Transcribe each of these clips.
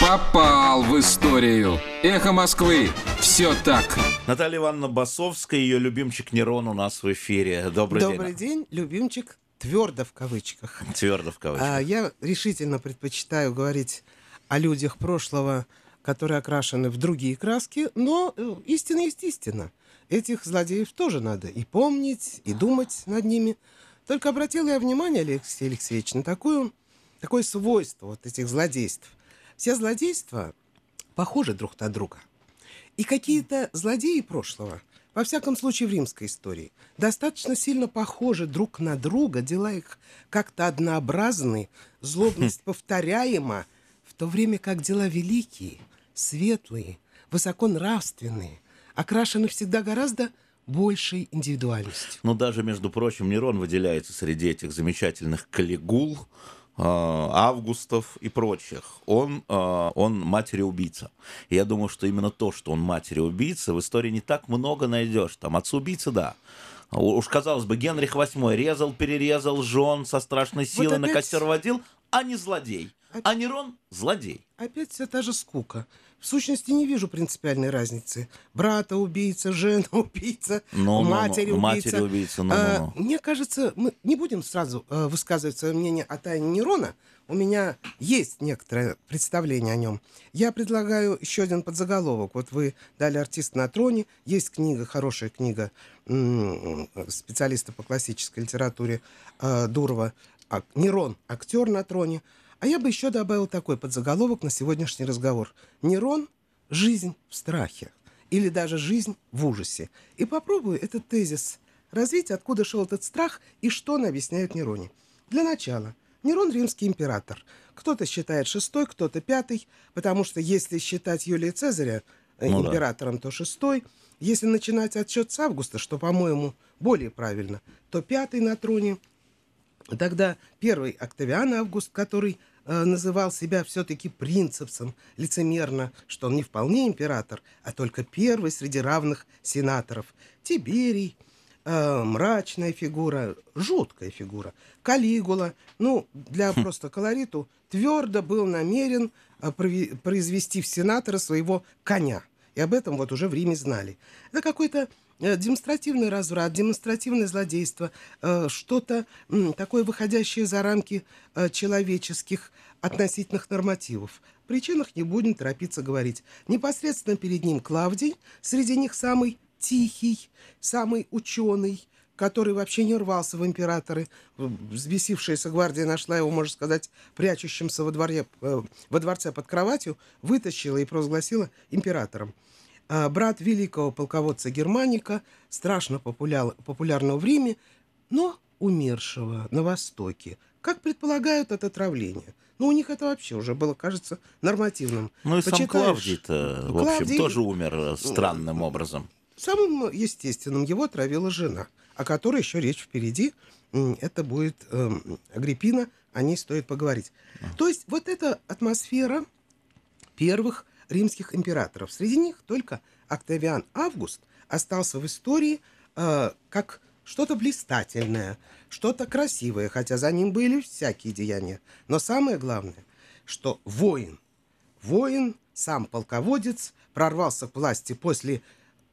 Попал в историю. Эхо Москвы. Все так. Наталья Ивановна Басовская, ее любимчик Нерон у нас в эфире. Добрый, Добрый день, любимчик, твердо в кавычках. Твердо в кавычках. А, я решительно предпочитаю говорить о людях прошлого, которые окрашены в другие краски, но э, истина есть истина. Этих злодеев тоже надо и помнить, и думать над ними. Только обратил я внимание, Алексей Алексеевич, на такую, такое свойство вот этих злодейств. Все злодейства похожи друг на друга. И какие-то злодеи прошлого, во всяком случае в римской истории, достаточно сильно похожи друг на друга, дела их как-то однообразны, злобность повторяема, в то время как дела великие, светлые, высоконравственные, окрашены всегда гораздо большей индивидуальностью. Ну, даже, между прочим, Нерон выделяется среди этих замечательных калигул, Августов и прочих, он, э, он матери-убийца. Я думаю, что именно то, что он матери-убийца, в истории не так много найдешь. Там отцу-убийца, да. Уж казалось бы, Генрих VIII резал, перерезал жен со страшной силой, вот опять... на костер водил, а не злодей. А Нерон – злодей. Опять вся та же скука. В сущности, не вижу принципиальной разницы. Брата убийца, жена убийца, ну, матери ну, убийца. Матери убийца ну, а, ну, ну. Мне кажется, мы не будем сразу а, высказывать свое мнение о тайне Нерона. У меня есть некоторое представление о нем. Я предлагаю еще один подзаголовок. Вот вы дали «Артист на троне». Есть книга, хорошая книга специалиста по классической литературе э, Дурова. А, Нерон – актер на троне. А я бы еще добавил такой подзаголовок на сегодняшний разговор. Нерон – жизнь в страхе. Или даже жизнь в ужасе. И попробую этот тезис развить, откуда шел этот страх и что он объясняет Нероне. Для начала. Нерон – римский император. Кто-то считает шестой, кто-то пятый, потому что если считать Юлия Цезаря э, ну, императором, да. то шестой. Если начинать отсчет с августа, что, по-моему, более правильно, то пятый на троне. Тогда первый Октавиан Август, который называл себя все-таки принцепсом, лицемерно, что он не вполне император, а только первый среди равных сенаторов. Тиберий, э, мрачная фигура, жуткая фигура. Калигула, ну, для хм. просто колориту, твердо был намерен э, произвести в сенатора своего коня. И об этом вот уже в Риме знали. Это какой-то Э, демонстративный разврат, демонстративное злодейство, э, что-то такое выходящее за рамки э, человеческих относительных нормативов. В причинах не будем торопиться говорить. Непосредственно перед ним Клавдий, среди них самый тихий, самый ученый, который вообще не рвался в императоры. Взбесившаяся гвардия нашла его, можно сказать, прячущимся во, дворе, во дворце под кроватью, вытащила и провозгласила императором. А, брат великого полководца Германика, страшно популяр, популярного в Риме, но умершего на Востоке. Как предполагают от отравления. Ну, у них это вообще уже было, кажется, нормативным. Ну и Почитаешь... сам Клавдий-то, в общем, Клавдий... тоже умер э, странным образом. Самым естественным его отравила жена, о которой еще речь впереди. Это будет э, Агриппина, о ней стоит поговорить. А. То есть вот эта атмосфера первых римских императоров. Среди них только Октавиан Август остался в истории э, как что-то блистательное, что-то красивое, хотя за ним были всякие деяния. Но самое главное, что воин, воин, сам полководец, прорвался к власти после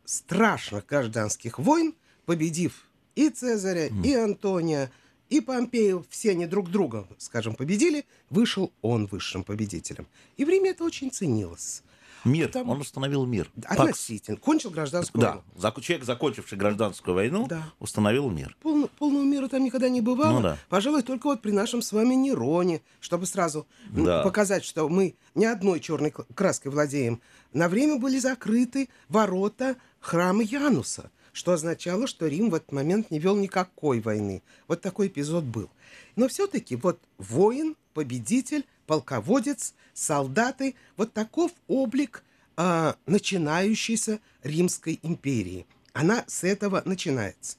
страшных гражданских войн, победив и Цезаря, mm. и Антония, и Помпею, все они друг друга, скажем, победили, вышел он высшим победителем. И время это очень ценилось. Мир. Потому... Он установил мир. Относительно. Кончил гражданскую да. войну. Человек, закончивший гражданскую войну, да. установил мир. Пол, полного мира там никогда не бывало. Ну, да. Пожалуй, только вот при нашем с вами Нероне, чтобы сразу да. показать, что мы не одной черной краской владеем. На время были закрыты ворота храма Януса, что означало, что Рим в этот момент не вел никакой войны. Вот такой эпизод был. Но все-таки вот воин, победитель, полководец, солдаты. Вот таков облик э, начинающейся Римской империи. Она с этого начинается.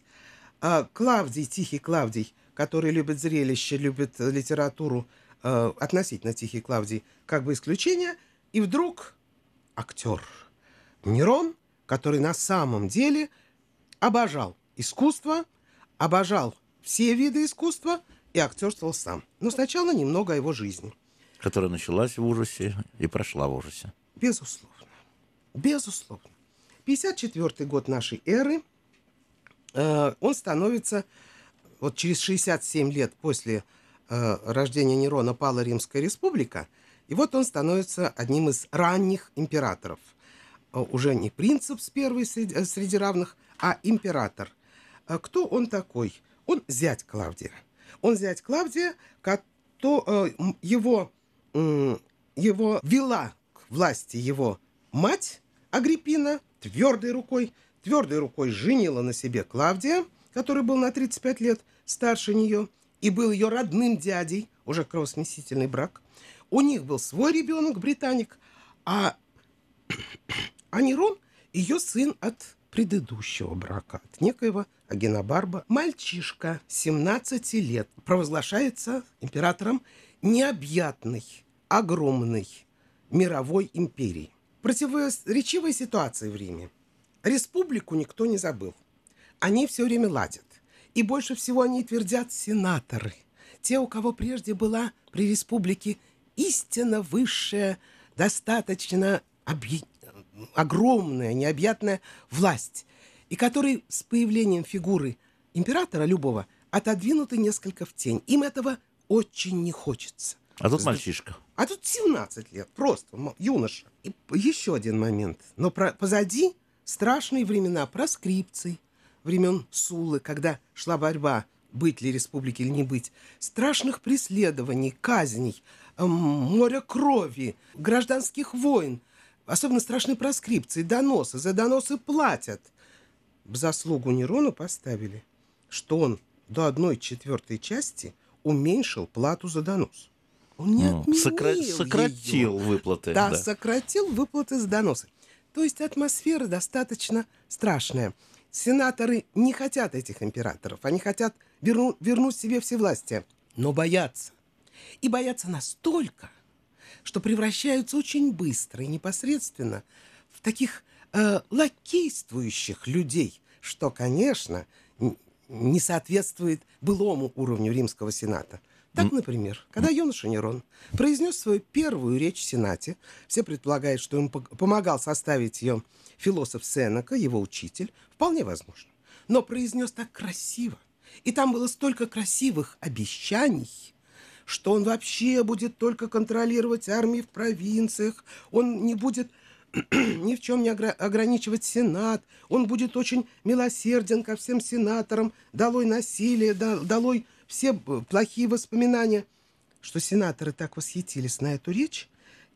Э, Клавдий, Тихий Клавдий, который любит зрелище, любит литературу, э, относительно Тихий Клавдий, как бы исключение. И вдруг актер Нерон, который на самом деле обожал искусство, обожал все виды искусства и актерствовал сам. Но сначала немного о его жизни – Которая началась в ужасе и прошла в ужасе. Безусловно. Безусловно. 54 год нашей эры, э, он становится, вот через 67 лет после э, рождения Нерона пала Римская республика, и вот он становится одним из ранних императоров. Э, уже не принцип с первой среди, э, среди равных, а император. Э, кто он такой? Он зять Клавдия. Он зять Клавдия, кто, э, его, его вела к власти его мать Агриппина, твердой рукой, твердой рукой женила на себе Клавдия, который был на 35 лет старше нее, и был ее родным дядей, уже кровосмесительный брак. У них был свой ребенок, британик, а, а Нерон ее сын от предыдущего брака, от некоего Агенобарба. Мальчишка 17 лет провозглашается императором необъятной, огромной мировой империи. Противоречивая ситуация в Риме. Республику никто не забыл. Они все время ладят. И больше всего они твердят сенаторы. Те, у кого прежде была при республике истинно высшая, достаточно объ... огромная, необъятная власть, и которые с появлением фигуры императора любого отодвинуты несколько в тень. Им этого очень не хочется. А тут мальчишка. А тут 17 лет, просто юноша. И еще один момент. Но про, позади страшные времена проскрипций, времен Сулы, когда шла борьба, быть ли республики или не быть, страшных преследований, казней, эм, моря крови, гражданских войн, особенно страшные проскрипции, доносы, за доносы платят. В заслугу Нерону поставили, что он до одной четвертой части уменьшил плату за донос. Он не ну, сокра- сократил ее. выплаты. Да, да, сократил выплаты с доноса. То есть атмосфера достаточно страшная. Сенаторы не хотят этих императоров. Они хотят верну, вернуть себе всевластие. Но боятся. И боятся настолько, что превращаются очень быстро и непосредственно в таких э, лакействующих людей, что, конечно, не соответствует былому уровню римского сената. Так, например, когда юноша Нерон произнес свою первую речь в Сенате, все предполагают, что ему помогал составить ее философ Сенека, его учитель, вполне возможно. Но произнес так красиво, и там было столько красивых обещаний, что он вообще будет только контролировать армии в провинциях, он не будет ни в чем не ограничивать Сенат, он будет очень милосерден ко всем сенаторам, долой насилие, долой все плохие воспоминания, что сенаторы так восхитились на эту речь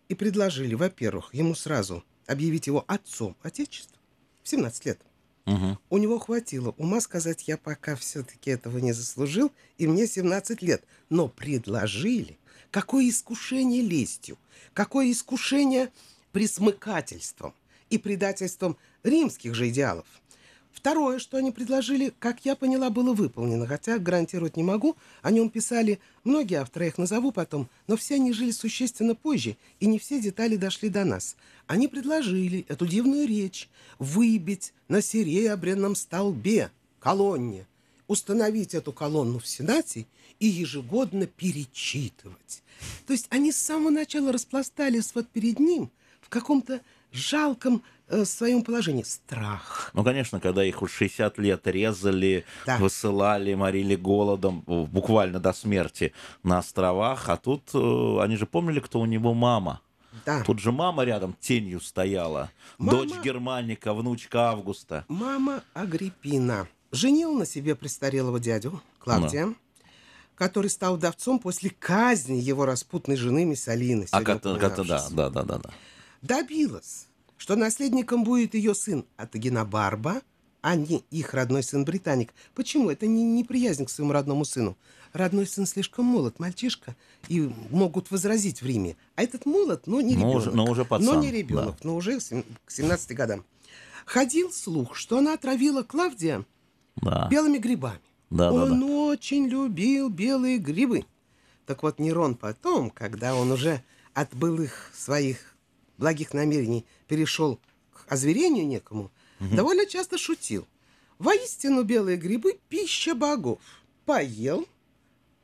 и предложили, во-первых, ему сразу объявить его отцом Отечества в 17 лет. Угу. У него хватило ума сказать, я пока все-таки этого не заслужил, и мне 17 лет. Но предложили. Какое искушение лестью, какое искушение присмыкательством и предательством римских же идеалов. Второе, что они предложили, как я поняла, было выполнено, хотя гарантировать не могу. О нем писали многие авторы, я их назову потом, но все они жили существенно позже, и не все детали дошли до нас. Они предложили эту дивную речь выбить на серебряном столбе, колонне, установить эту колонну в Сенате и ежегодно перечитывать. То есть они с самого начала распластались вот перед ним каком-то жалком э, своем положении. Страх. Ну, конечно, когда их уж 60 лет резали, да. высылали, морили голодом, буквально до смерти на островах, а тут э, они же помнили, кто у него мама. Да. Тут же мама рядом тенью стояла. Мама... Дочь Германика, внучка Августа. Мама Агриппина. Женил на себе престарелого дядю Клавдия. Да который стал вдовцом после казни его распутной жены Миссалины. А это, это да, да, да, да, да добилась, что наследником будет ее сын Атагина Барба, а не их родной сын Британик. Почему? Это не неприязнь к своему родному сыну. Родной сын слишком молод, мальчишка, и могут возразить в Риме. А этот молод, но не ребенок. Но уже, но уже пацан. Но не ребенок, да. но уже к 17 годам. Ходил слух, что она отравила Клавдия да. белыми грибами. Да, Он да, да. очень любил белые грибы. Так вот, Нерон потом, когда он уже от былых своих благих намерений перешел к озверению некому, угу. довольно часто шутил. Воистину белые грибы – пища богов. Поел,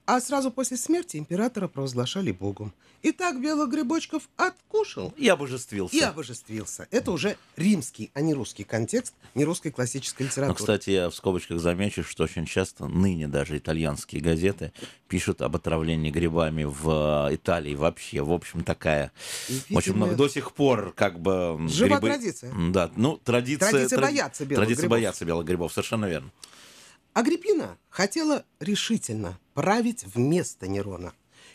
а сразу после смерти императора провозглашали богом. И так белых грибочков откушал. И обожествился. И обожествился. Это уже римский, а не русский контекст, не русской классической литературы. Но, кстати, я в скобочках замечу, что очень часто ныне даже итальянские газеты пишут об отравлении грибами в Италии вообще. В общем, такая... видимо, очень много до сих пор как бы... Жива грибы... традиция. Да, ну, традиция... Традиция бояться белых Традиция грибов. бояться белых грибов, совершенно верно. Агриппина хотела решительно править вместо Нерона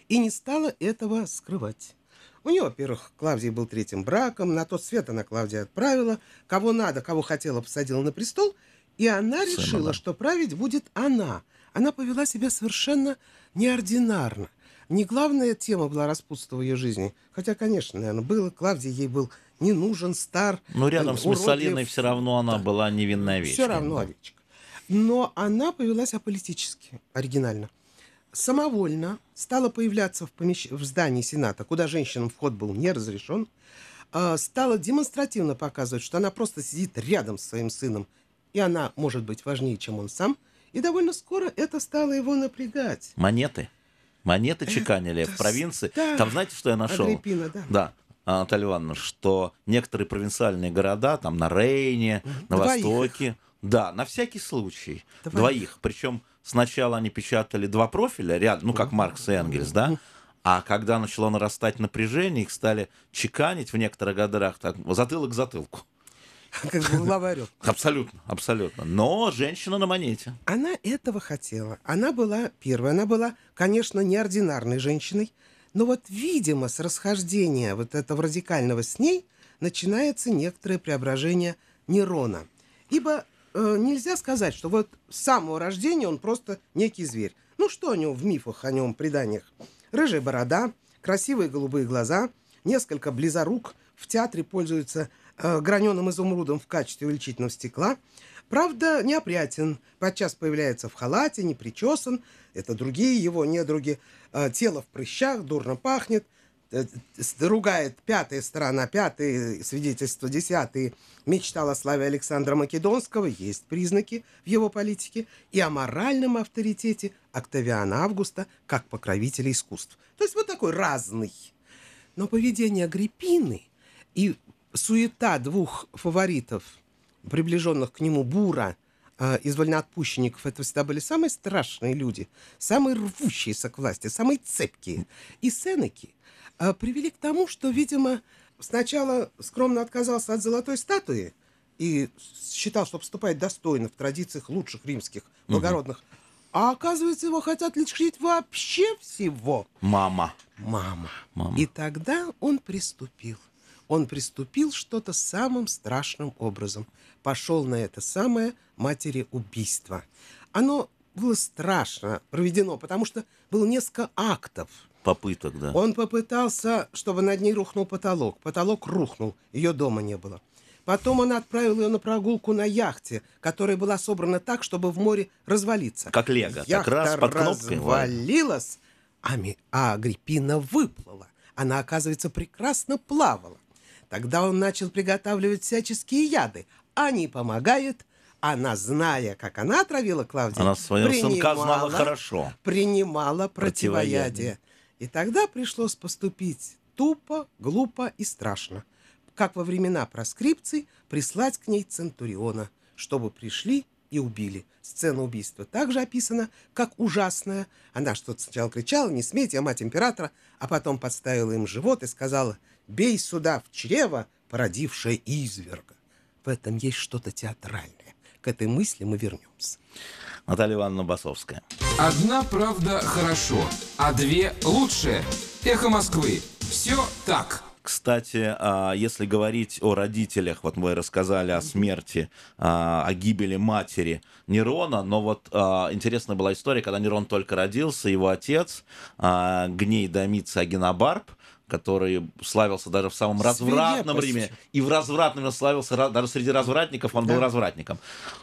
и не стала этого скрывать. У нее, во-первых, Клавдий был третьим браком, на тот свет она Клавдия отправила, кого надо, кого хотела, посадила на престол, и она Сына, решила, да. что править будет она. Она повела себя совершенно неординарно. Не главная тема была распутства в ее жизни. Хотя, конечно, наверное, было. Клавдий ей был не нужен, стар. Но рядом с Муссолиной все равно она да. была невинная овечка. Все равно овечка но она повелась аполитически, оригинально. Самовольно стала появляться в, помещ... в здании Сената, куда женщинам вход был не разрешен, а, стала демонстративно показывать, что она просто сидит рядом с своим сыном, и она может быть важнее, чем он сам, и довольно скоро это стало его напрягать. Монеты? Монеты чеканили в провинции. Да. Там знаете, что я нашел? Агриппина, да. Да. Наталья Ивановна, что некоторые провинциальные города, там на Рейне, на Двоих. Востоке, да, на всякий случай. Давай. Двоих. Причем сначала они печатали два профиля рядом, ну, как Маркс и Энгельс, да? А когда начало нарастать напряжение, их стали чеканить в некоторых годах так, затылок к затылку. Как глава орет. Абсолютно, абсолютно. Но женщина на монете. Она этого хотела. Она была первой. Она была, конечно, неординарной женщиной. Но вот, видимо, с расхождения вот этого радикального с ней начинается некоторое преображение Нерона. Ибо э, нельзя сказать, что вот с самого рождения он просто некий зверь. Ну что о нем в мифах, о нем, преданиях? Рыжая борода, красивые голубые глаза, несколько близорук, в театре пользуются э, граненым изумрудом в качестве увеличительного стекла. Правда, неопрятен, подчас появляется в халате, не причесан. Это другие его недруги. Э, тело в прыщах, дурно пахнет – ругает пятая сторона, пятые свидетельства, десятые, мечтал о славе Александра Македонского, есть признаки в его политике, и о моральном авторитете Октавиана Августа как покровителя искусств. То есть вот такой разный. Но поведение Агриппины и суета двух фаворитов, приближенных к нему Бура, э, из вольноотпущенников, это всегда были самые страшные люди, самые рвущиеся к власти, самые цепкие. И Сенеки – привели к тому, что, видимо, сначала скромно отказался от золотой статуи и считал, что поступает достойно в традициях лучших римских благородных. Угу. А оказывается, его хотят лишить вообще всего. Мама. Мама. Мама. И тогда он приступил. Он приступил что-то самым страшным образом. Пошел на это самое матери убийство. Оно было страшно проведено, потому что было несколько актов попыток, да. Он попытался, чтобы над ней рухнул потолок. Потолок рухнул, ее дома не было. Потом он отправил ее на прогулку на яхте, которая была собрана так, чтобы в море развалиться. Как лего, Яхта так раз под кнопкой. развалилась, а, а Агриппина выплыла. Она, оказывается, прекрасно плавала. Тогда он начал приготавливать всяческие яды. Они помогают, она, зная, как она отравила Клавдию, она своего сынка знала хорошо. Принимала противоядие. противоядие. И тогда пришлось поступить тупо, глупо и страшно, как во времена проскрипций прислать к ней Центуриона, чтобы пришли и убили. Сцена убийства также описана как ужасная. Она что-то сначала кричала, не смейте, мать императора, а потом подставила им живот и сказала, бей сюда в чрево, породившее изверга. В этом есть что-то театральное. К этой мысли мы вернемся. Наталья Ивановна Басовская. Одна правда хорошо, а две лучше. Эхо Москвы. Все так. Кстати, а, если говорить о родителях, вот мы рассказали о смерти, а, о гибели матери Нерона, но вот а, интересная была история, когда Нерон только родился, его отец, Гней Домица Агенобарб, который славился даже в самом развратном Риме. И в развратном славился, даже среди развратников он да. был развратником.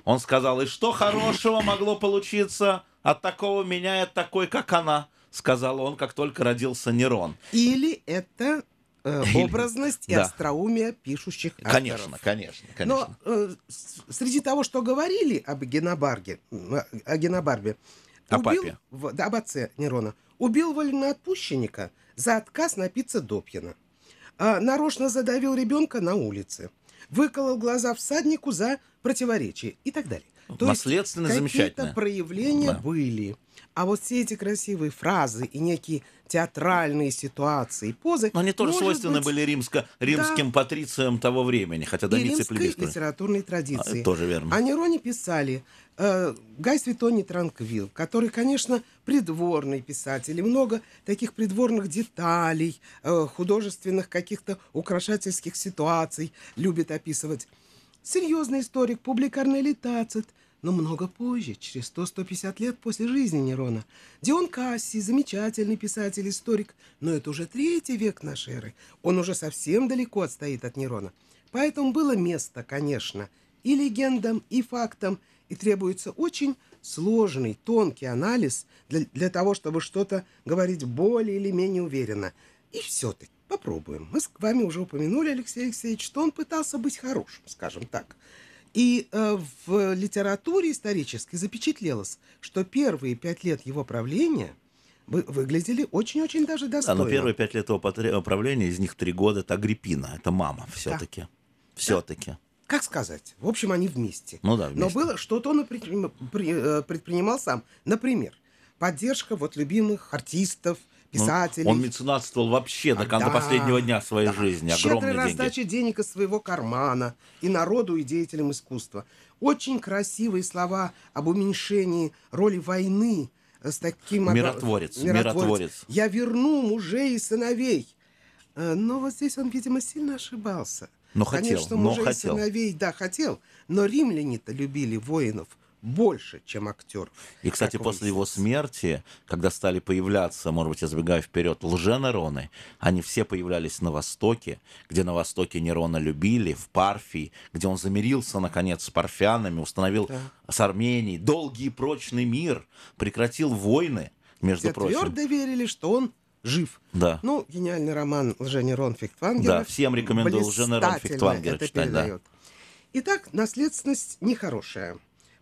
Он сказал, и что хорошего могло получиться от такого меня, от такой, как она, сказал он, как только родился Нерон. Или это э, образность и да. остроумие пишущих авторов. Конечно, конечно, конечно. Но э, среди того, что говорили об Генобарге, о Генобарбе, О убил, папе. В, да, об отце Нерона. Убил вольноотпущенника за отказ напиться допьяно. А, нарочно задавил ребенка на улице. Выколол глаза всаднику за противоречие и так далее. То Наследственно есть, Какие-то проявления да. были. А вот все эти красивые фразы и некие театральные ситуации, позы... Но они тоже свойственны быть... были римско, римским да. патрициям того времени, хотя домицы плебисты. литературной традиции. А, тоже верно. О Нероне писали э, Гай Светоний Транквил, который, конечно, придворный писатель, и много таких придворных деталей, э, художественных каких-то украшательских ситуаций любит описывать. Серьезный историк, публикарный литацит – но много позже, через 100-150 лет после жизни Нерона. Дион Касси, замечательный писатель-историк, но это уже третий век нашей эры. Он уже совсем далеко отстоит от Нерона. Поэтому было место, конечно, и легендам, и фактам, и требуется очень сложный, тонкий анализ для, для того, чтобы что-то говорить более или менее уверенно. И все-таки попробуем. Мы с вами уже упомянули, Алексей Алексеевич, что он пытался быть хорошим, скажем так. И э, в литературе исторической запечатлелось, что первые пять лет его правления вы, выглядели очень-очень даже достойно. Да, но первые пять лет его правления, из них три года, это Агриппина, это мама все-таки. Да. Все-таки. Да. Как сказать? В общем, они вместе. Ну да, вместе. Но было что-то он э, предпринимал сам. Например, поддержка вот любимых артистов, писателей. Ну, он меценатствовал вообще до, да, до последнего дня своей да. жизни. Огромные Щедрая раздача денег из своего кармана и народу, и деятелям искусства. Очень красивые слова об уменьшении роли войны с таким... Миротворец, миротворец. миротворец. Я верну мужей и сыновей. Э, но вот здесь он, видимо, сильно ошибался. Но хотел, Конечно, мужей но хотел. сыновей, да, хотел. Но римляне-то любили воинов больше, чем актер. И, кстати, после его смерти, когда стали появляться, может быть, я забегаю вперед, лженероны, они все появлялись на Востоке, где на Востоке Нерона любили, в Парфии, где он замирился, наконец, с парфянами, установил да. с Арменией долгий и прочный мир, прекратил войны, между все прочим. твердо верили, что он жив. Да. Ну, гениальный роман Лженерон Фиктвангера. Да, всем рекомендую Лженерон Фиктвангера читать. Передает. Да. Итак, наследственность нехорошая.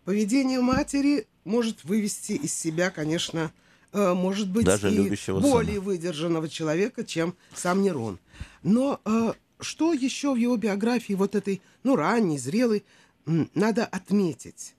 Поведение матери может вывести из себя, конечно, э, может быть, Даже и более сына. выдержанного человека, чем сам Нерон. Но э, что еще в его биографии, вот этой, ну, ранней, зрелой, надо отметить?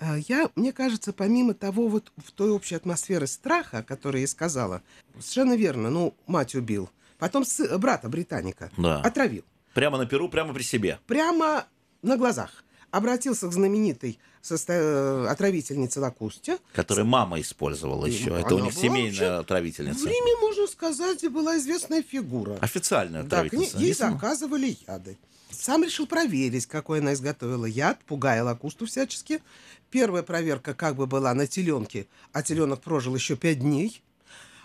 Э, я, мне кажется, помимо того, вот в той общей атмосферы страха, о которой я сказала, совершенно верно, ну, мать убил, потом брата британика да. отравил. Прямо на перу, прямо при себе. Прямо на глазах обратился к знаменитой состо... Э, отравительнице Лакусте. Которую мама использовала еще. Она Это у них семейная отравительница. В Риме, можно сказать, была известная фигура. Официальная отравительница. Да, ей заказывали яды. Сам решил проверить, какой она изготовила яд, пугая Лакусту всячески. Первая проверка как бы была на теленке, а теленок прожил еще пять дней.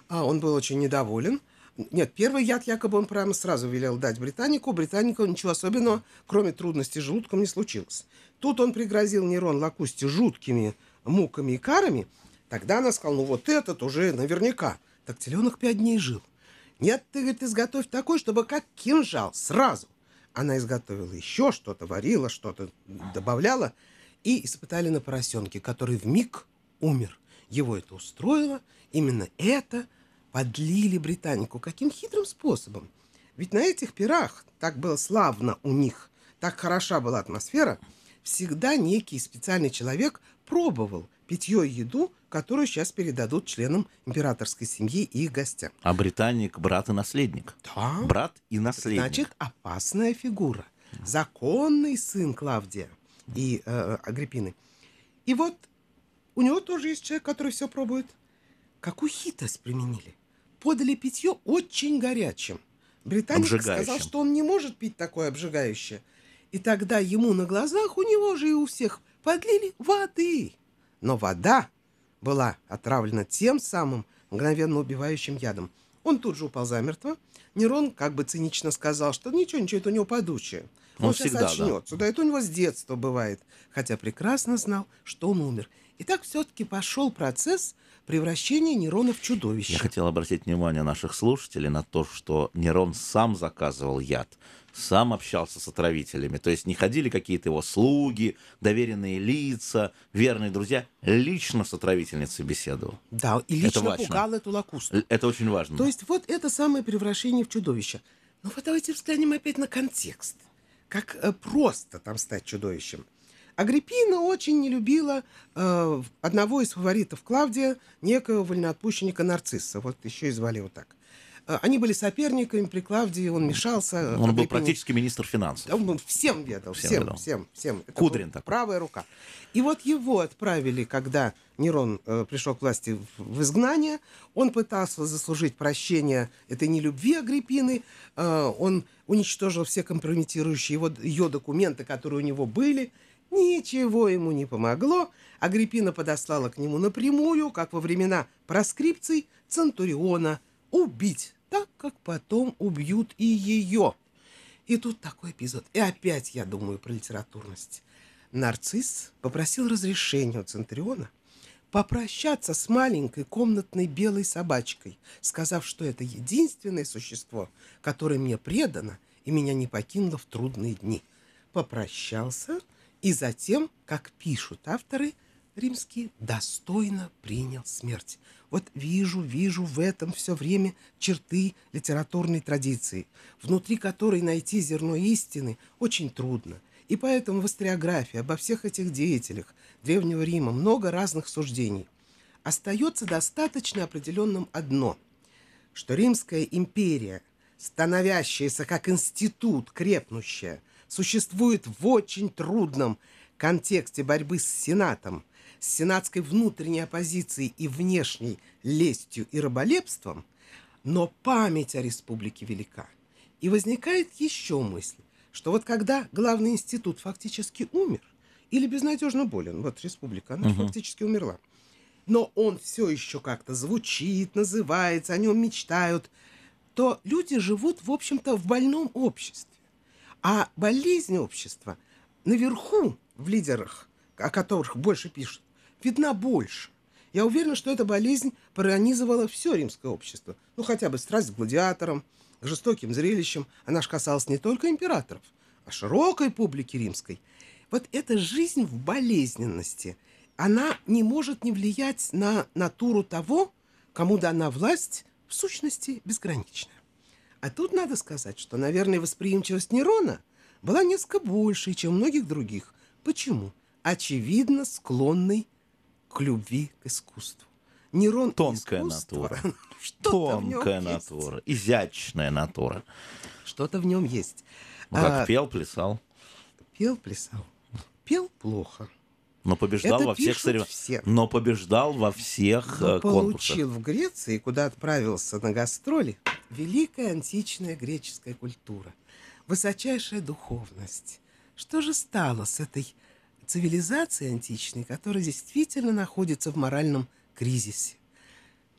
А он был очень недоволен. Нет, первый яд якобы он прямо сразу велел дать британику. Британику ничего особенного, кроме трудностей с желудком, не случилось. Тут он пригрозил Нерон Лакусте жуткими муками и карами. Тогда она сказала, ну вот этот уже наверняка. Так теленок пять дней жил. Нет, ты, говорит, изготовь такой, чтобы как кинжал, сразу. Она изготовила еще что-то, варила что-то, добавляла. И испытали на поросенке, который в миг умер. Его это устроило. Именно это подлили британику. Каким хитрым способом? Ведь на этих пирах так было славно у них, так хороша была атмосфера, всегда некий специальный человек пробовал питье и еду, которую сейчас передадут членам императорской семьи и их гостям. А британник брат и наследник. Да. Брат и наследник. Значит, опасная фигура. Законный сын Клавдия и э, Агриппины. И вот у него тоже есть человек, который все пробует. Какую хитрость применили? Подали питье очень горячим. Британик сказал, что он не может пить такое обжигающее. И тогда ему на глазах, у него же и у всех, подлили воды. Но вода была отравлена тем самым мгновенно убивающим ядом. Он тут же упал замертво. Нерон как бы цинично сказал, что ничего, ничего, это у него подучие. Он, он сейчас всегда, очнется. Да. да, это у него с детства бывает. Хотя прекрасно знал, что он умер. И так все-таки пошел процесс превращение Нерона в чудовище. Я хотел обратить внимание наших слушателей на то, что Нерон сам заказывал яд, сам общался с отравителями. То есть не ходили какие-то его слуги, доверенные лица, верные друзья. Лично с отравительницей беседовал. Да, и лично это пугал эту лакусту. Это очень важно. То есть вот это самое превращение в чудовище. Но вот давайте взглянем опять на контекст. Как э, просто там стать чудовищем. Агриппина очень не любила э, одного из фаворитов Клавдия, некого вольноотпущенника Нарцисса. Вот еще и звали его так. Э, они были соперниками при Клавдии, он мешался. Он был практически министр финансов. Он был всем ведал, всем, всем, ведал. всем. всем. Это Кудрин такой. Правая рука. И вот его отправили, когда Нерон э, пришел к власти в, в изгнание. Он пытался заслужить прощение этой нелюбви Агриппины. Э, он уничтожил все компрометирующие его, ее документы, которые у него были. Ничего ему не помогло. Агриппина подослала к нему напрямую, как во времена проскрипций, Центуриона убить, так как потом убьют и ее. И тут такой эпизод. И опять я думаю про литературность. Нарцисс попросил разрешения у Центуриона попрощаться с маленькой комнатной белой собачкой, сказав, что это единственное существо, которое мне предано и меня не покинуло в трудные дни. Попрощался и затем, как пишут авторы, римские достойно принял смерть. Вот вижу, вижу в этом все время черты литературной традиции, внутри которой найти зерно истины очень трудно. И поэтому в историографии обо всех этих деятелях Древнего Рима много разных суждений. Остается достаточно определенным одно, что Римская империя, становящаяся как институт, крепнущая – существует в очень трудном контексте борьбы с Сенатом, с сенатской внутренней оппозицией и внешней лестью и раболепством, но память о республике велика. И возникает еще мысль, что вот когда главный институт фактически умер, или безнадежно болен, вот республика, она угу. фактически умерла, но он все еще как-то звучит, называется, о нем мечтают, то люди живут, в общем-то, в больном обществе. А болезнь общества наверху, в лидерах, о которых больше пишут, видна больше. Я уверена, что эта болезнь пронизывала все римское общество. Ну, хотя бы страсть к гладиаторам, к жестоким зрелищам. Она же касалась не только императоров, а широкой публики римской. Вот эта жизнь в болезненности, она не может не влиять на натуру того, кому дана власть, в сущности, безграничная. А тут надо сказать, что, наверное, восприимчивость Нерона была несколько больше, чем многих других. Почему? Очевидно, склонный к любви к искусству. Нерон Тонкая искусство, натура. Тонкая натура. Есть. Изящная натура. Что-то в нем есть. Ну, как а, пел, плясал. Пел, плясал. Пел плохо. Но побеждал Это во всех соревнованиях. Но побеждал во всех Но конкурсах. Получил в Греции, куда отправился на гастроли, великая античная греческая культура, высочайшая духовность. Что же стало с этой цивилизацией античной, которая действительно находится в моральном кризисе?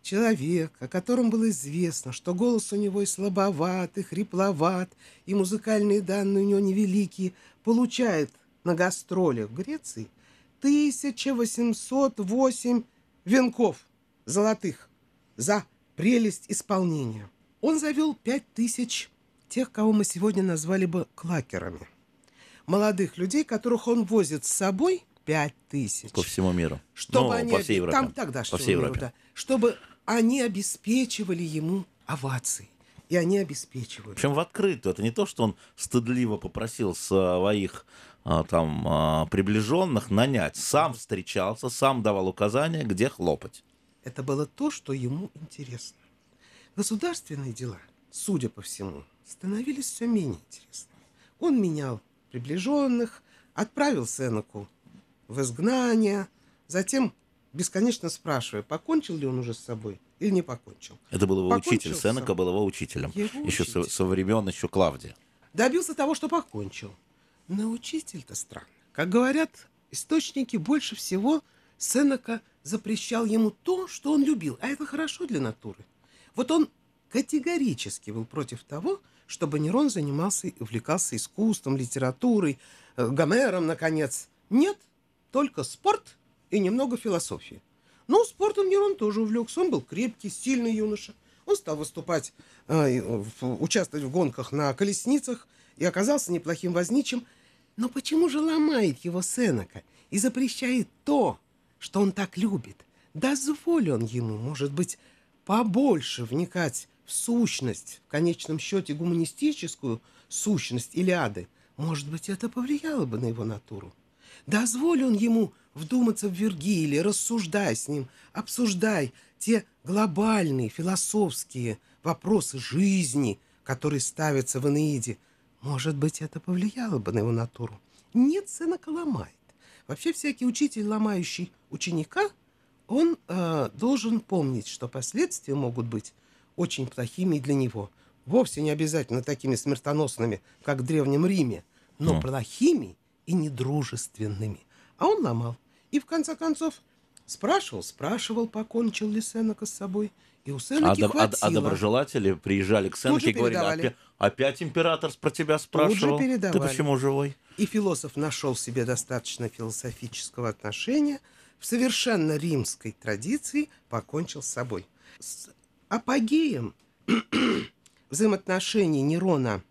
Человек, о котором было известно, что голос у него и слабоват, и хрипловат, и музыкальные данные у него невеликие, получает на гастролях в Греции 1808 венков золотых за прелесть исполнения он завел пять тысяч тех, кого мы сегодня назвали бы клакерами. Молодых людей, которых он возит с собой, пять тысяч. По всему миру. Чтобы ну, они, по всей Европе. Там тогда по всей миру, Европе. Да, чтобы они обеспечивали ему овации. И они обеспечивают. Причем в открытую. Это не то, что он стыдливо попросил своих а, там а, приближенных нанять. Сам встречался, сам давал указания, где хлопать. Это было то, что ему интересно. Государственные дела, судя по всему, становились все менее интересными. Он менял приближенных, отправил Сенеку в изгнание, затем бесконечно спрашивая, покончил ли он уже с собой или не покончил. Это был его покончил учитель, Сенека был его учителем, его еще учитель. Со, со времен еще Клавдия. Добился того, что покончил. Но учитель-то странно. Как говорят источники, больше всего Сенека запрещал ему то, что он любил, а это хорошо для натуры. Вот он категорически был против того, чтобы Нерон занимался и увлекался искусством, литературой, э, Гомером, наконец. Нет, только спорт и немного философии. Но спортом Нерон тоже увлекся. Он был крепкий, сильный юноша. Он стал выступать, э, участвовать в гонках на колесницах и оказался неплохим возничим. Но почему же ломает его Сенека и запрещает то, что он так любит? Дозволь он ему, может быть, побольше вникать в сущность, в конечном счете гуманистическую сущность Илиады. Может быть, это повлияло бы на его натуру. Дозволь он ему вдуматься в Вергилия, рассуждай с ним, обсуждай те глобальные философские вопросы жизни, которые ставятся в Энеиде. Может быть, это повлияло бы на его натуру. Нет, Сенека ломает. Вообще, всякий учитель, ломающий ученика, он э, должен помнить, что последствия могут быть очень плохими для него. Вовсе не обязательно такими смертоносными, как в Древнем Риме, но mm. плохими и недружественными. А он ломал. И в конце концов спрашивал, спрашивал, покончил ли Сенека с собой. И у Сенеки а, хватило. А, а доброжелатели приезжали к Сенеке и говорили, опять, опять император про тебя спрашивал. Тут же передавали. Ты почему живой? И философ нашел себе достаточно философического отношения, в совершенно римской традиции покончил с собой. С апогеем взаимоотношений Нерона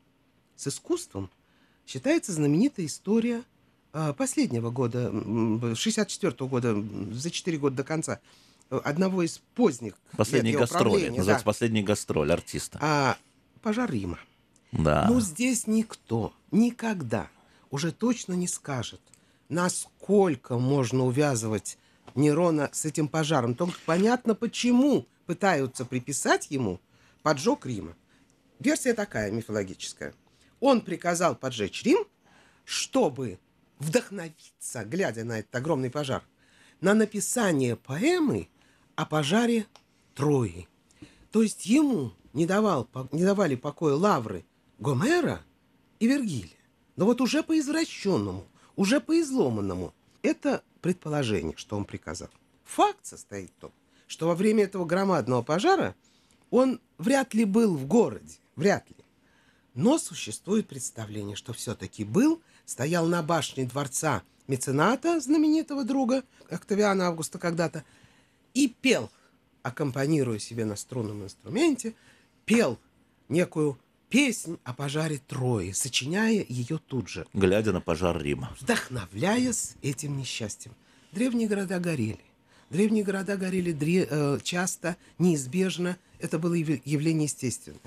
с искусством считается знаменитая история а, последнего года, 64 -го года, за 4 года до конца, одного из поздних Последний гастроль, называется да. последний гастроль артиста. А, пожар Рима. Да. Но здесь никто никогда уже точно не скажет, насколько можно увязывать Нерона с этим пожаром. Только понятно, почему пытаются приписать ему поджог Рима. Версия такая мифологическая. Он приказал поджечь Рим, чтобы вдохновиться, глядя на этот огромный пожар, на написание поэмы о пожаре Трои. То есть ему не, давал, не давали покоя лавры Гомера и Вергилия. Но вот уже по извращенному, уже по изломанному. Это предположение, что он приказал. Факт состоит в том, что во время этого громадного пожара он вряд ли был в городе, вряд ли. Но существует представление, что все-таки был, стоял на башне дворца мецената, знаменитого друга Октавиана Августа когда-то, и пел, аккомпанируя себе на струнном инструменте, пел некую песнь о пожаре Трои, сочиняя ее тут же. Глядя на пожар Рима. Вдохновляясь этим несчастьем. Древние города горели. Древние города горели дре, э, часто, неизбежно. Это было явление естественное.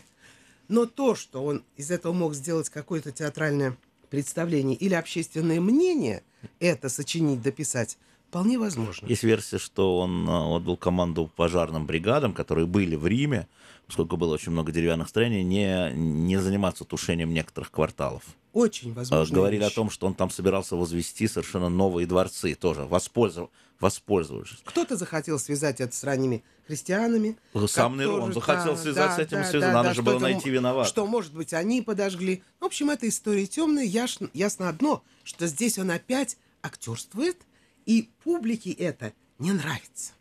Но то, что он из этого мог сделать какое-то театральное представление или общественное мнение, это сочинить, дописать, вполне возможно. Есть версия, что он э, отдал команду пожарным бригадам, которые были в Риме, поскольку было очень много деревянных строений, не, не заниматься тушением некоторых кварталов. Очень возможно. Говорили вещь. о том, что он там собирался возвести совершенно новые дворцы тоже, воспользов... воспользовавшись. Кто-то захотел связать это с ранними христианами. Сам Нерон захотел да, связать да, с этим, да, связать. Да, надо да, же было найти виноват. Что, может быть, они подожгли. В общем, эта история темная. Ясно, ясно одно, что здесь он опять актерствует, и публике это не нравится.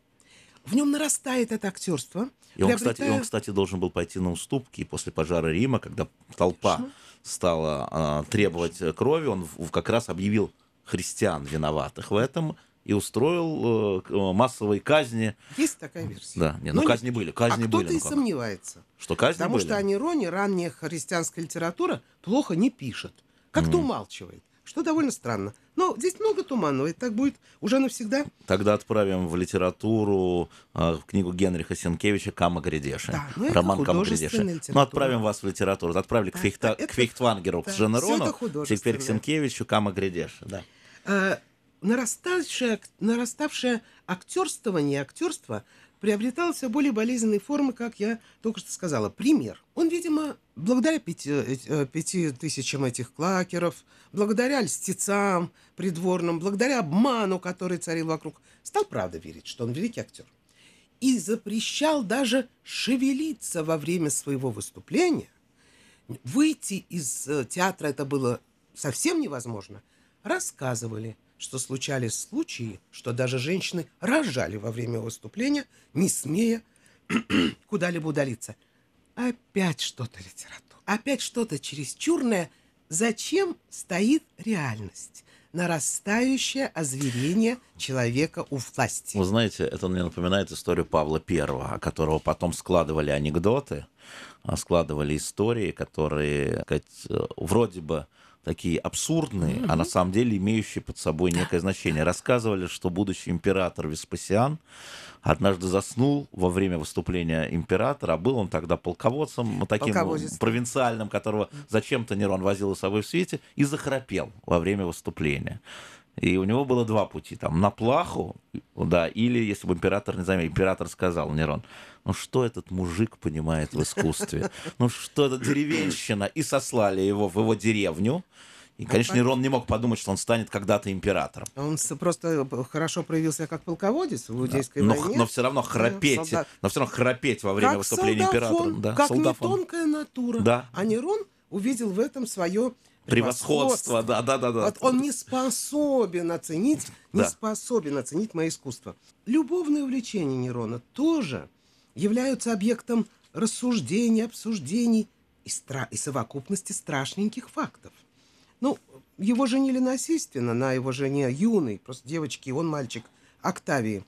В нем нарастает это актерство. И он, приобретая... кстати, и он, кстати, должен был пойти на уступки после пожара Рима, когда толпа Что? Стала а, требовать крови, он как раз объявил христиан виноватых в этом и устроил э, массовые казни. Есть такая версия. Да, нет, ну Но казни были, казни а были. кто-то ну, и сомневается. Что казни Потому были? что о Нероне ранняя христианская литература плохо не пишет. Как-то mm. умалчивает что довольно странно. Но здесь много туманного, и так будет уже навсегда. Тогда отправим в литературу э, книгу Генриха Сенкевича «Кама Гридеша». Да, ну Роман Кама Гридеша. Ну, отправим вас в литературу. Отправили да, к, Фейхта, это, к Фейхтвангеру, да, к Женерону, теперь к Сенкевичу «Кама Гридеша». Да. А, нараставшее, нараставшее актерствование, актерство – приобретал все более болезненные формы, как я только что сказала. Пример. Он, видимо, благодаря пяти, э, пяти тысячам этих клакеров, благодаря льстецам придворным, благодаря обману, который царил вокруг, стал правда верить, что он великий актер. И запрещал даже шевелиться во время своего выступления. Выйти из э, театра это было совсем невозможно. Рассказывали – что случались случаи, что даже женщины рожали во время выступления, не смея куда-либо удалиться. Опять что-то литература. Опять что-то чересчурное. Зачем стоит реальность? нарастающее озверение человека у власти. Вы знаете, это мне напоминает историю Павла I, которого потом складывали анекдоты, а, складывали истории, которые, сказать, вроде бы такие абсурдные, mm-hmm. а на самом деле имеющие под собой некое значение. Рассказывали, что будущий император Веспасиан однажды заснул во время выступления императора, а был он тогда полководцем, таким Полководец. провинциальным, которого зачем-то Нерон возил с собой в свете, и захрапел во время выступления. И у него было два пути, там, на плаху, да, или, если бы император не заметил, император сказал, Нерон, ну что этот мужик понимает в искусстве? Ну что это деревенщина? И сослали его в его деревню, и, конечно, Нерон не мог подумать, что он станет когда-то императором. Он просто хорошо проявился как полководец в Иудейской да. но, войне. Но все равно храпеть, да, но все равно храпеть во время как выступления императора. Да, как солдафон. не тонкая натура. Да. А Нерон увидел в этом свое превосходство. Да, да, да, да. Вот он не способен оценить, не да. способен оценить мое искусство. Любовные увлечения Нерона тоже являются объектом рассуждений, обсуждений и, стра- и совокупности страшненьких фактов. Ну, его женили насильственно на его жене юной, просто девочки, он мальчик, Октавии.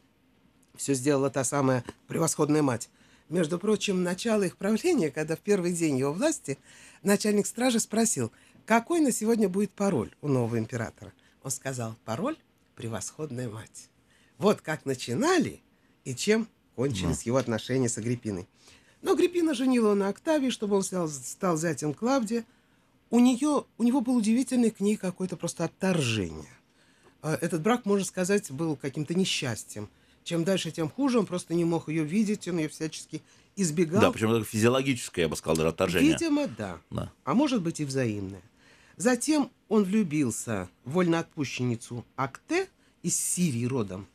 Все сделала та самая превосходная мать. Между прочим, начало их правления, когда в первый день его власти начальник стражи спросил, какой на сегодня будет пароль у нового императора. Он сказал, пароль – превосходная мать. Вот как начинали и чем кончились его отношения с Агриппиной. Но Агриппина женила на Октавии, чтобы он стал, стал зятем Клавдия – у нее, у него был удивительный к ней какое-то просто отторжение. А, этот брак, можно сказать, был каким-то несчастьем. Чем дальше, тем хуже. Он просто не мог ее видеть, он ее всячески избегал. Да, причем это физиологическое, я бы сказал, даже отторжение. Видимо, да. да. А может быть и взаимное. Затем он влюбился в вольноотпущенницу Акте из Сирии родом.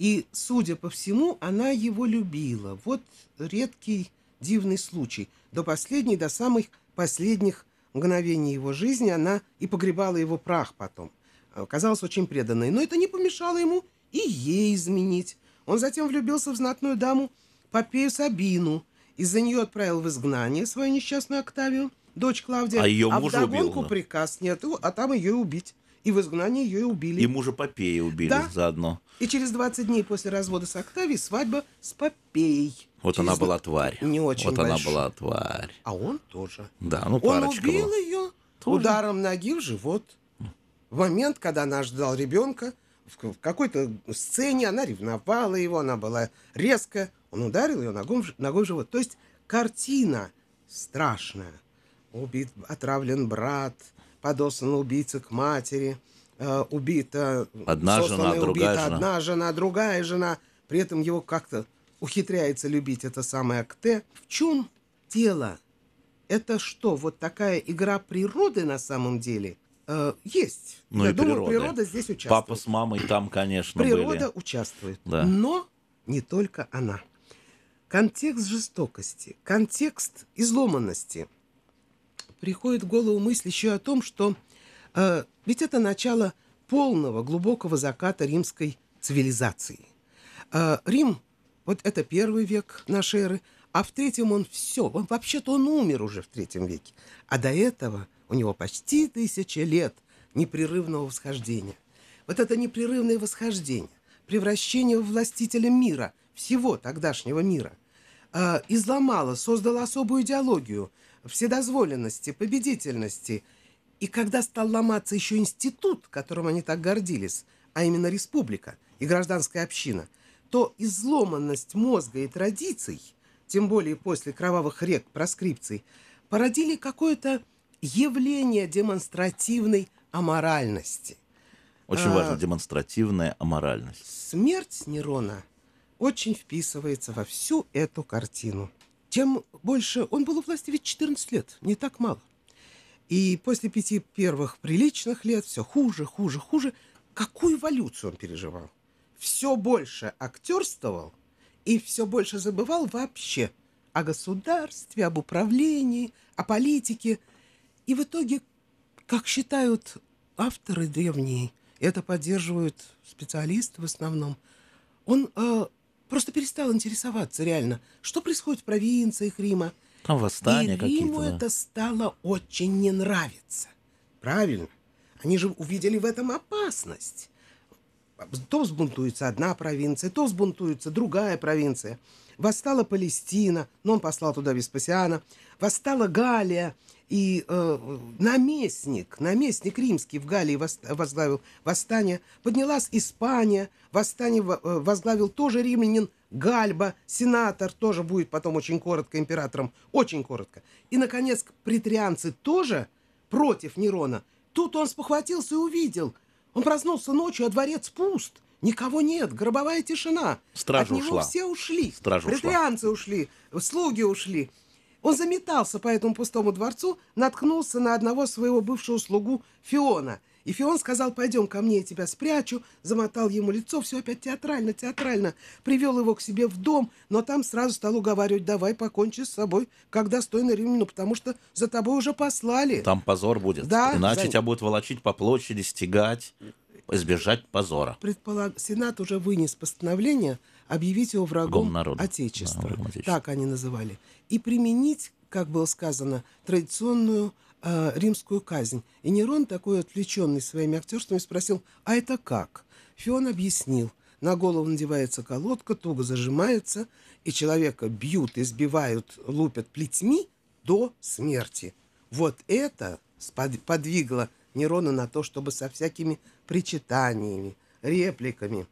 И, судя по всему, она его любила. Вот редкий, дивный случай. До последней, до самых последних мгновение его жизни она и погребала его прах потом. Оказалась очень преданной. Но это не помешало ему и ей изменить. Он затем влюбился в знатную даму Попею Сабину. Из-за нее отправил в изгнание свою несчастную Октавию, дочь Клавдия. А ее мужа а убил. Да? приказ нет, а там ее убить. И в изгнании ее убили. И мужа Попея убили да. заодно. И через 20 дней после развода с Октавией свадьба с Попеей. Вот через... она была тварь. Не очень Вот большой. она была тварь. А он тоже. Да, ну Он убил была. ее тоже. ударом ноги в живот. В момент, когда она ждала ребенка, в какой-то сцене она ревновала его, она была резкая. Он ударил ее ногой, ногой в живот. То есть картина страшная. Убит, отравлен брат, подослан убийца к матери, э, убита одна жена, убита другая жена. одна жена, другая жена. При этом его как-то ухитряется любить это самое Акте. В чем дело? Это что, вот такая игра природы на самом деле? Э, есть. Ну Я и думаю, природа. природа здесь участвует. Папа с мамой там, конечно, Природа были. участвует. Да. Но не только она. Контекст жестокости, контекст изломанности – приходит в голову мысль еще о том, что э, ведь это начало полного глубокого заката римской цивилизации. Э, Рим, вот это первый век нашей эры, а в третьем он все, он вообще-то он умер уже в третьем веке. А до этого у него почти тысяча лет непрерывного восхождения. Вот это непрерывное восхождение, превращение в властителя мира, всего тогдашнего мира, э, изломало, создало особую идеологию – вседозволенности, победительности. И когда стал ломаться еще институт, которым они так гордились, а именно республика и гражданская община, то изломанность мозга и традиций, тем более после кровавых рек проскрипций, породили какое-то явление демонстративной аморальности. Очень а, важно, демонстративная аморальность. Смерть Нерона очень вписывается во всю эту картину тем больше... Он был у власти ведь 14 лет, не так мало. И после пяти первых приличных лет все хуже, хуже, хуже. Какую эволюцию он переживал? Все больше актерствовал и все больше забывал вообще о государстве, об управлении, о политике. И в итоге, как считают авторы древние, это поддерживают специалисты в основном, он э, просто перестал интересоваться реально, что происходит в провинциях Рима. Там восстания И Риму какие-то. это стало очень не нравиться. Правильно. Они же увидели в этом опасность. То взбунтуется одна провинция, то взбунтуется другая провинция. Восстала Палестина, но он послал туда Веспасиана. Восстала Галия, и э, наместник, наместник римский в Галлии возглавил восстание. Поднялась Испания, восстание э, возглавил тоже римлянин Гальба, сенатор, тоже будет потом очень коротко императором, очень коротко. И, наконец, претрианцы тоже против Нерона. Тут он спохватился и увидел. Он проснулся ночью, а дворец пуст. Никого нет, гробовая тишина. Стража От него ушла. все ушли. Стража Претрианцы ушли, слуги ушли. Он заметался по этому пустому дворцу, наткнулся на одного своего бывшего слугу Фиона. И Фион сказал, пойдем ко мне, я тебя спрячу, замотал ему лицо, все опять театрально, театрально. Привел его к себе в дом, но там сразу стал уговаривать, давай покончи с собой, как достойно римляну, потому что за тобой уже послали. Там позор будет. Да, Иначе за... тебя будут волочить по площади, стегать, избежать позора. Предполаг... Сенат уже вынес постановление объявить его врагом Отечества. Да, Отечества. Так они называли и применить, как было сказано, традиционную э, римскую казнь. И Нерон, такой отвлеченный своими актерствами, спросил, а это как? Фион объяснил, на голову надевается колодка, туго зажимается, и человека бьют, избивают, лупят плетьми до смерти. Вот это подвигло Нерона на то, чтобы со всякими причитаниями, репликами,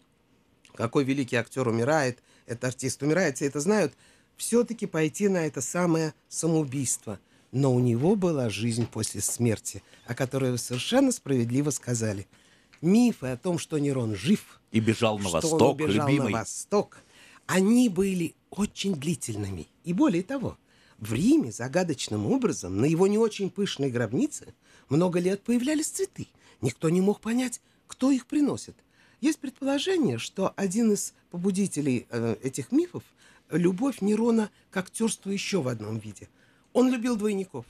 какой великий актер умирает, этот артист умирает, все это знают – все-таки пойти на это самое самоубийство. Но у него была жизнь после смерти, о которой вы совершенно справедливо сказали. Мифы о том, что Нерон жив, и бежал на что восток, он убежал любимый. на восток, они были очень длительными. И более того, в Риме загадочным образом на его не очень пышной гробнице много лет появлялись цветы. Никто не мог понять, кто их приносит. Есть предположение, что один из побудителей э, этих мифов любовь Нерона к актерству еще в одном виде. Он любил двойников.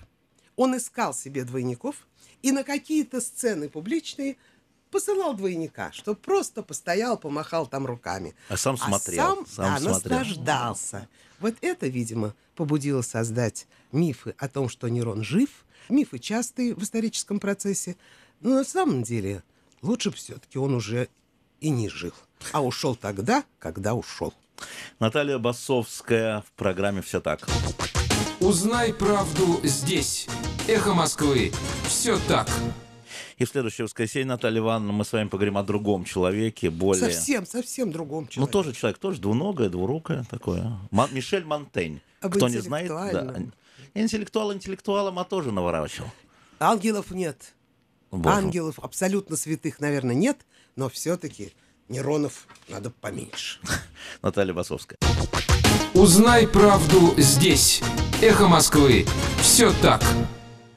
Он искал себе двойников и на какие-то сцены публичные посылал двойника, чтобы просто постоял, помахал там руками. А сам смотрел. А сам, сам да, смотрел. наслаждался. Вот это, видимо, побудило создать мифы о том, что Нерон жив. Мифы частые в историческом процессе. Но на самом деле лучше все-таки он уже и не жил. А ушел тогда, когда ушел. Наталья Басовская в программе «Все так». Узнай правду здесь. Эхо Москвы. Все так. И в следующее воскресенье, Наталья Ивановна, мы с вами поговорим о другом человеке, более... Совсем, совсем другом человеке. Ну, тоже человек, тоже двуногое, двурукое такое. М- Мишель Монтень. Об Кто не знает, да. Интеллектуал интеллектуалом, а тоже наворачивал. Ангелов нет. Боже. Ангелов абсолютно святых, наверное, нет, но все-таки Неронов надо поменьше. Наталья Басовская. Узнай правду здесь. Эхо Москвы. Все так.